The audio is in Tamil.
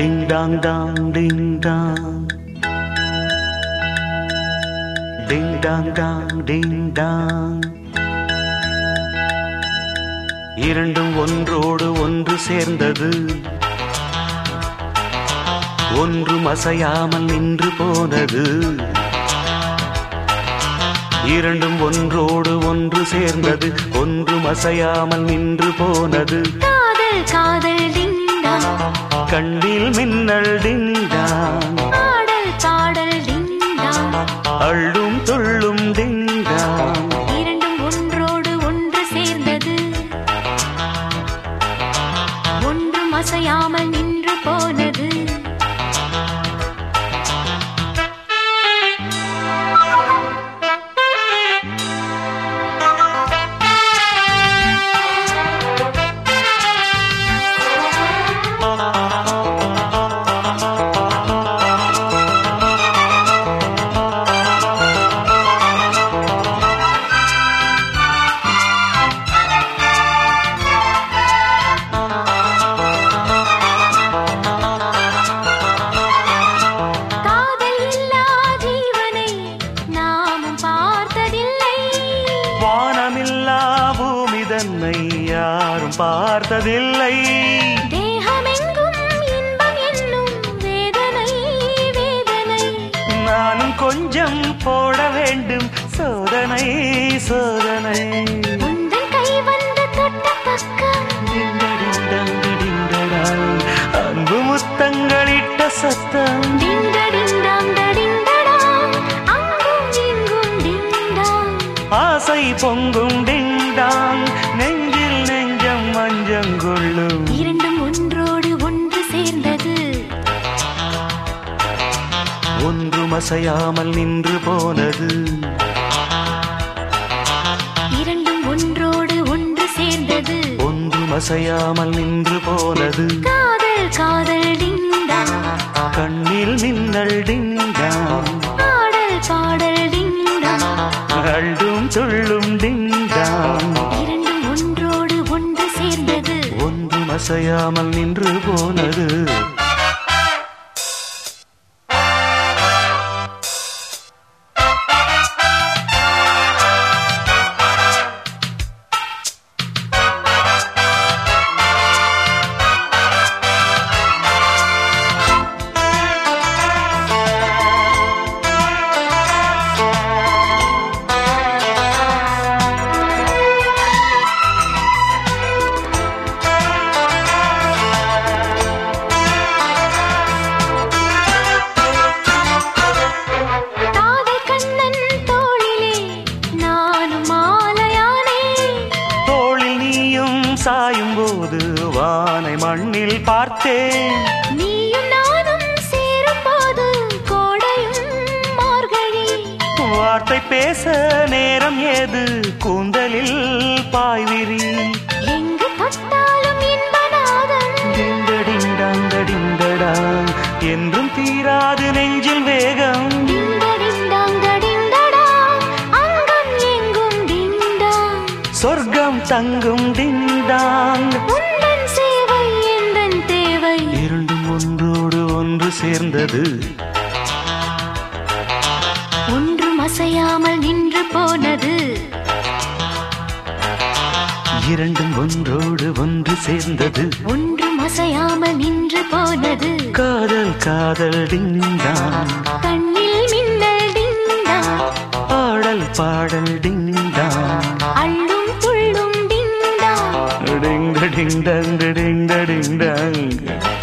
Ding dong dong ding dong ding dong dong ding dong இரண்டும் ஒன்றோடு ஒன்று சேர்ந்தது. ஒன்றும் அசையாமல் நின்று போனது. இரண்டும் ஒன்றோடு ஒன்று சேர்ந்தது. ஒன்றும் அசையாமல் நின்று போனது. காதல் காதல் கண்ணில் மின்னல் டின் பார்த்ததில்லை. நானும் கொஞ்சம் போட வேண்டும். சோதனை சோதனை. அன்பு முத்தங்களிட்ட சத்தம். ஆசை பொங்கும் டிங்டாங் அசையாமல் நின்று போனது. இரண்டும் ஒன்றோடு ஒன்று சேர்ந்தது. ஒன்றும் அசையாமல் நின்று போனது. காதல் காதல் டிண்டா கண்ணில் மின்னல் டிங்டாங் பாடல் பாடல் டிண்டா அள்ளும் துள்ளும் டிங்டாங் இரண்டும் ஒன்றோடு ஒன்று சேர்ந்தது. ஒன்றும் அசையாமல் நின்று போனது. சாயும் போது வானை மண்ணில் பார்த்தேன். நீயும் நானும் சேரும் போது கோடையும் மார்கழி. வார்த்தை பேச நேரம் ஏது? கூந்தலில் பாய்விரி. எங்கு தொட்டாலும் இன்பநாதம் என்றும் தீராது நெஞ்சில் சொர்க்கம் தங்கும் உந்தன் சேவை எந்தன் தேவை. இரண்டும் ஒன்றோடு ஒன்று சேர்ந்தது. ஒன்றும் அசையாமல் நின்று போனது. இரண்டும் ஒன்றோடு ஒன்று சேர்ந்தது. ஒன்றும் அசையாமல் நின்று போனது. காதல் காதல் டிண்டாங் கண்ணில் மின்னல் டிண்டாங் பாடல் பாடல் டிண்டாங் துள்ளும் டிண்டாங் டிங் டிங் டங் டிங் டிங் டங்